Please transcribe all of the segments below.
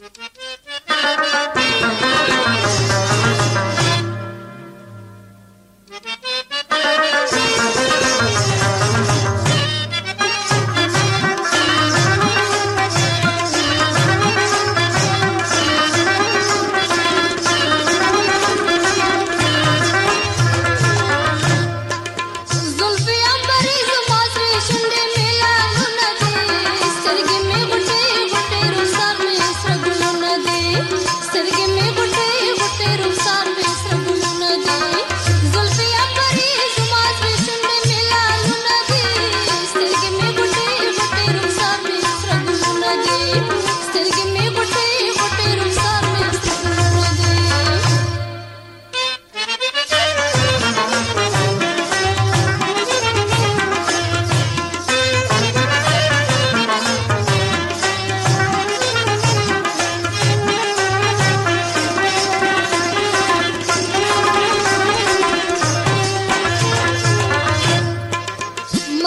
Mm-hmm.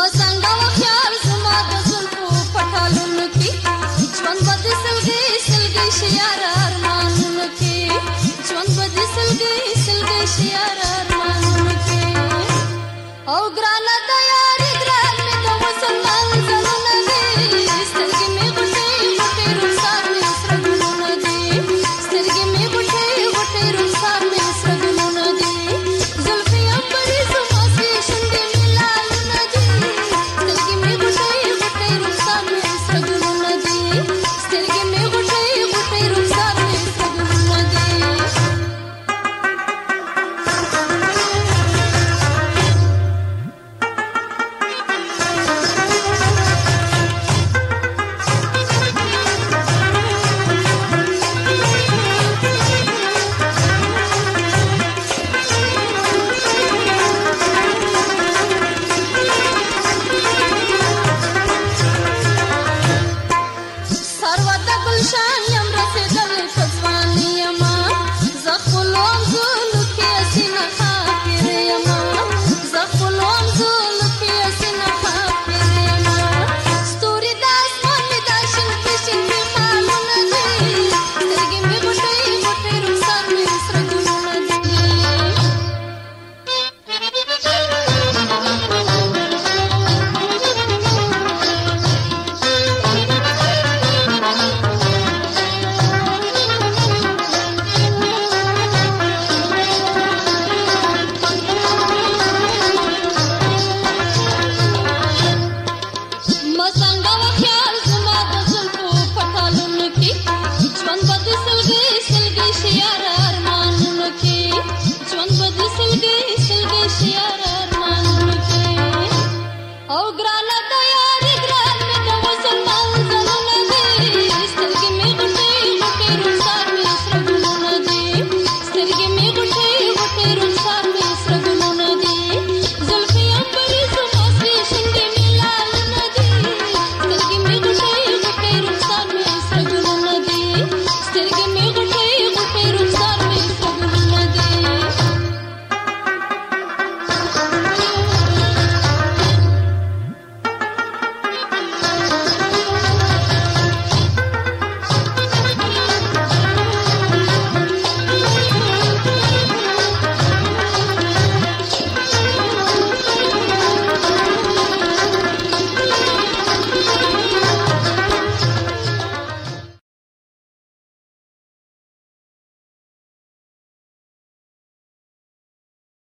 我想到我 ugrala